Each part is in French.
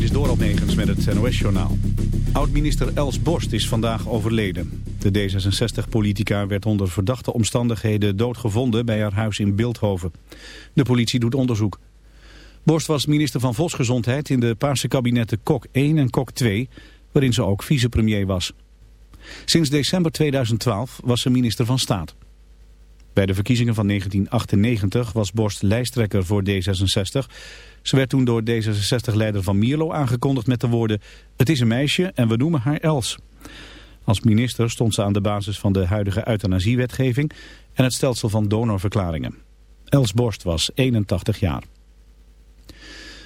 Dit is Doral Negens met het NOS-journaal. Oud-minister Els Borst is vandaag overleden. De D66-politica werd onder verdachte omstandigheden doodgevonden bij haar huis in Beeldhoven. De politie doet onderzoek. Borst was minister van Volksgezondheid in de Paarse kabinetten Kok 1 en Kok 2, waarin ze ook vicepremier was. Sinds december 2012 was ze minister van Staat. Bij de verkiezingen van 1998 was Borst lijsttrekker voor D66. Ze werd toen door D66-leider Van Mierlo aangekondigd met de woorden... Het is een meisje en we noemen haar Els. Als minister stond ze aan de basis van de huidige euthanasiewetgeving... en het stelsel van donorverklaringen. Els Borst was 81 jaar.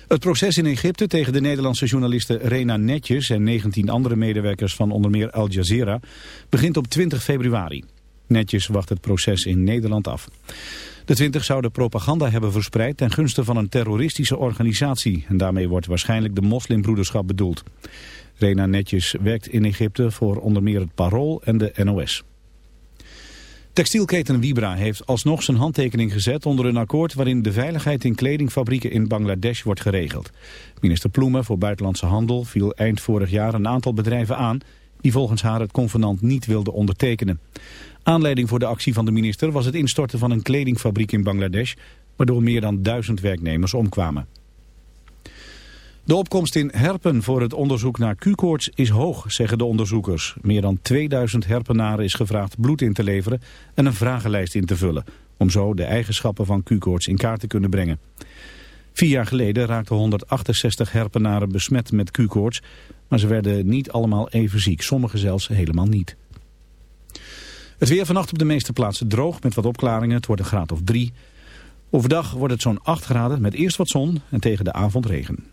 Het proces in Egypte tegen de Nederlandse journaliste Rena Netjes... en 19 andere medewerkers van onder meer Al Jazeera... begint op 20 februari. Netjes wacht het proces in Nederland af. De twintig zouden propaganda hebben verspreid ten gunste van een terroristische organisatie. En daarmee wordt waarschijnlijk de moslimbroederschap bedoeld. Rena Netjes werkt in Egypte voor onder meer het Parool en de NOS. Textielketen Vibra heeft alsnog zijn handtekening gezet onder een akkoord waarin de veiligheid in kledingfabrieken in Bangladesh wordt geregeld. Minister Ploemen voor Buitenlandse Handel viel eind vorig jaar een aantal bedrijven aan die volgens haar het convenant niet wilden ondertekenen. Aanleiding voor de actie van de minister was het instorten van een kledingfabriek in Bangladesh, waardoor meer dan duizend werknemers omkwamen. De opkomst in herpen voor het onderzoek naar Q-koorts is hoog, zeggen de onderzoekers. Meer dan 2000 herpenaren is gevraagd bloed in te leveren en een vragenlijst in te vullen, om zo de eigenschappen van Q-koorts in kaart te kunnen brengen. Vier jaar geleden raakten 168 herpenaren besmet met Q-koorts, maar ze werden niet allemaal even ziek, sommigen zelfs helemaal niet. Het weer vannacht op de meeste plaatsen droog met wat opklaringen. Het wordt een graad of drie. Overdag wordt het zo'n 8 graden met eerst wat zon en tegen de avond regen.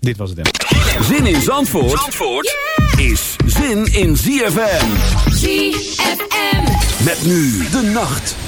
Dit was het. Zin in Zandvoort, Zandvoort is zin in ZFM. ZFM. Met nu de nacht.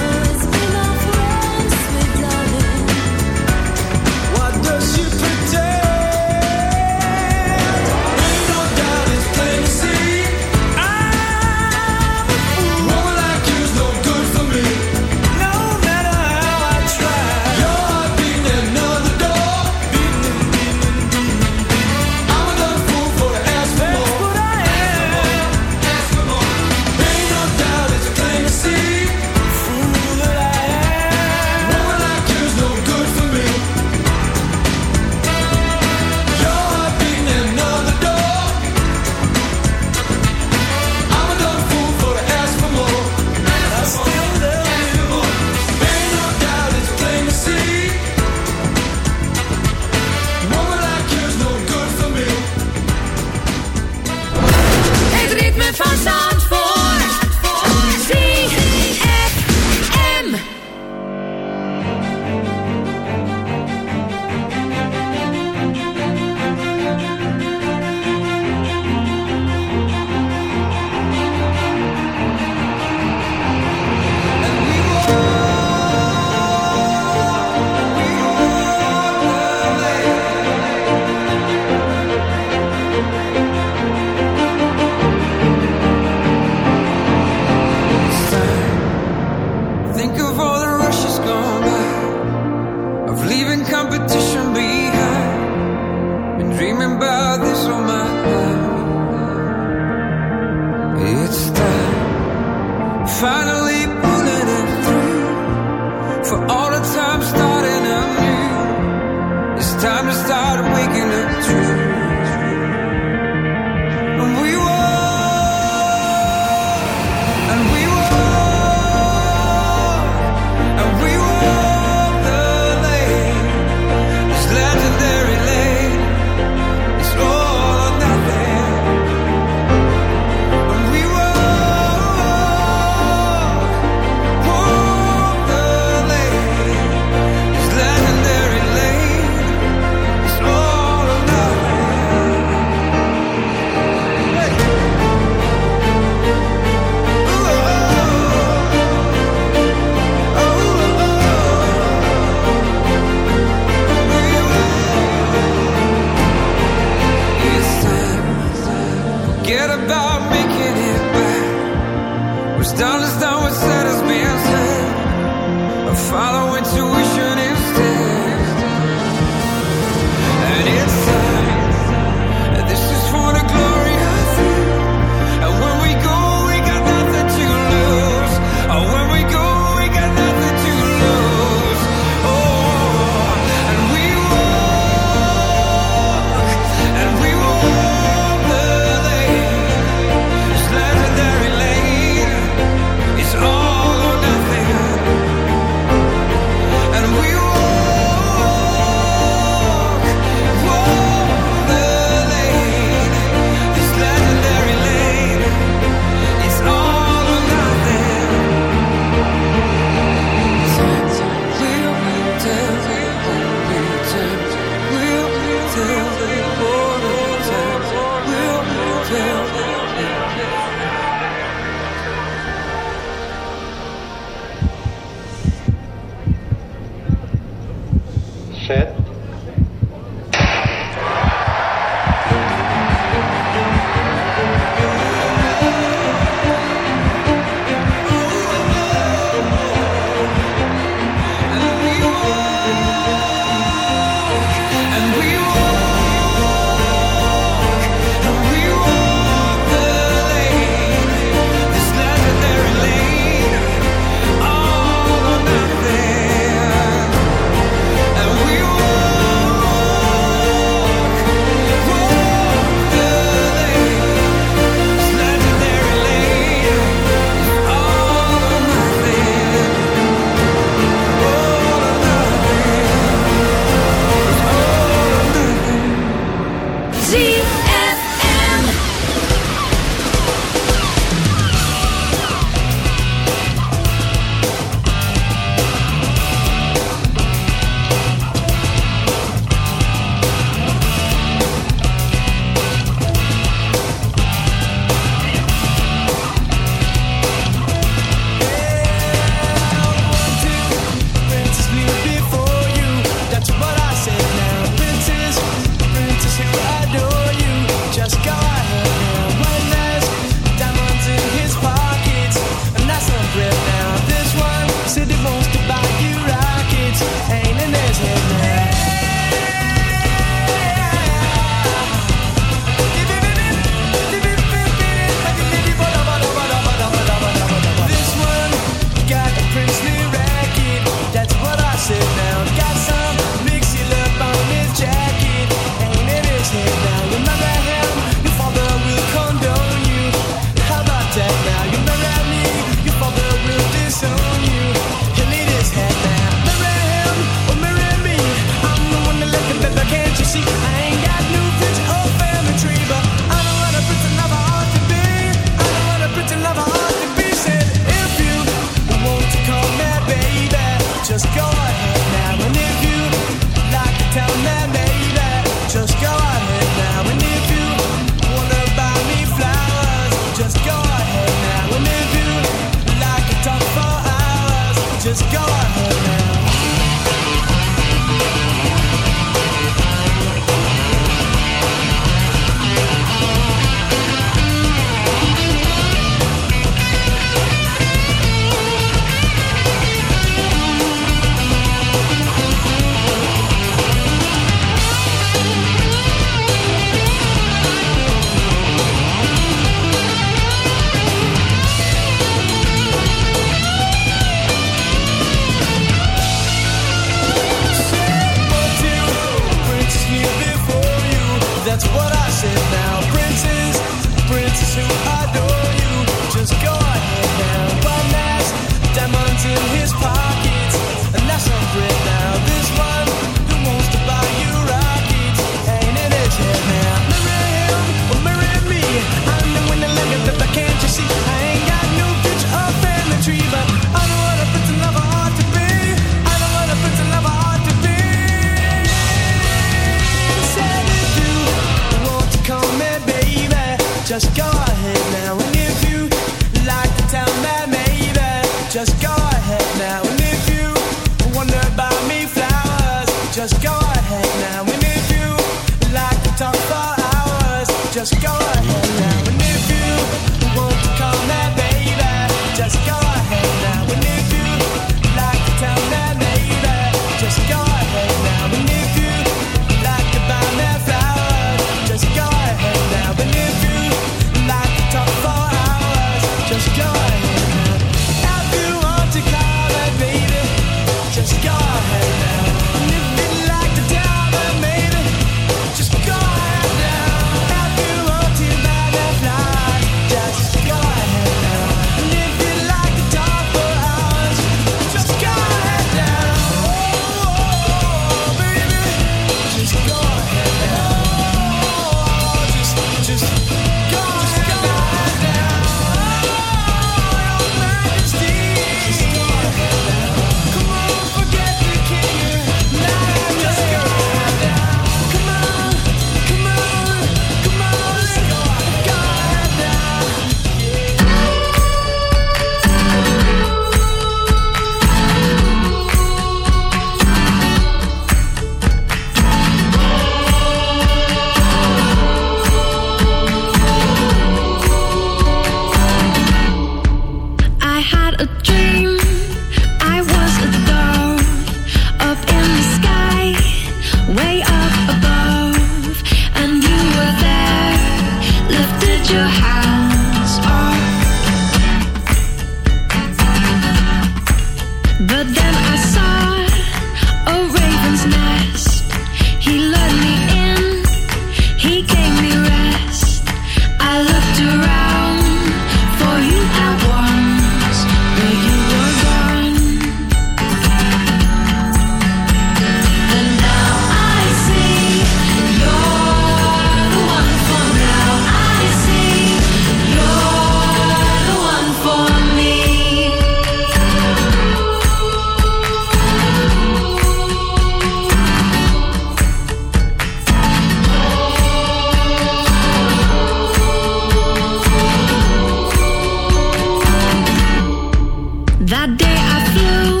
That day I flew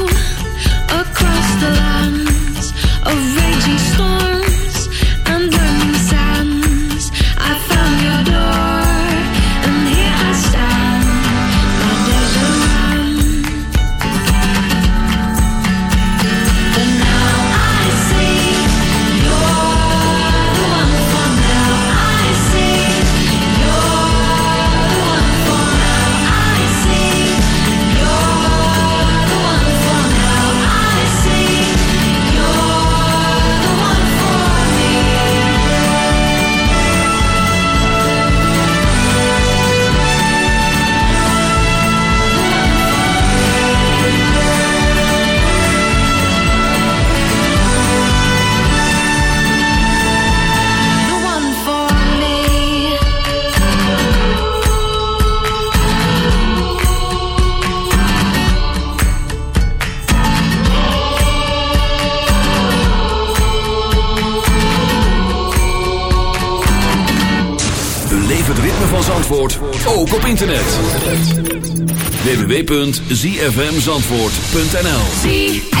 zfmzandvoort.nl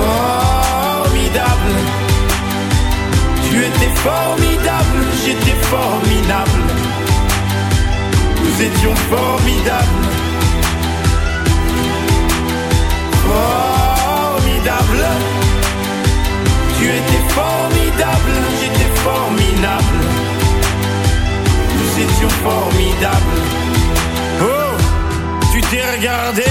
formidable. Tu étais formidable, j'étais formidable. Nous étions formidables. Formidable. Tu étais formidable, j'étais formidable. Nous étions formidables. Oh, tu t'es regardé,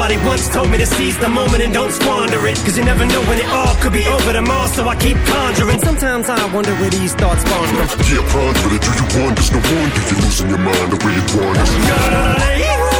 somebody once told me to seize the moment and don't squander it. Cause you never know when it all could be over tomorrow, so I keep conjuring. Sometimes I wonder where these thoughts spawn from. Yeah, ponder it. Do you wonder? No wonder you're losing your mind the way it wanders.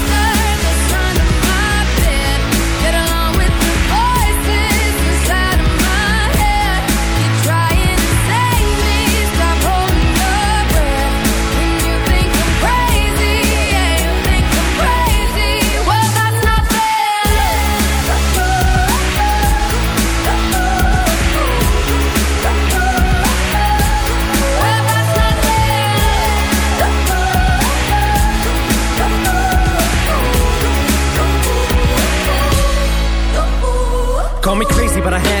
but I had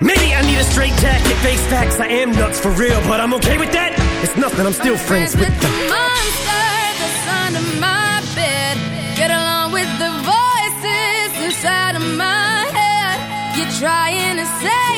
Maybe I need a straight jacket, face facts. I am nuts for real, but I'm okay with that. It's nothing, I'm still friends with with the. monster that's under my bed. Get along with the voices inside of my head. You're trying to save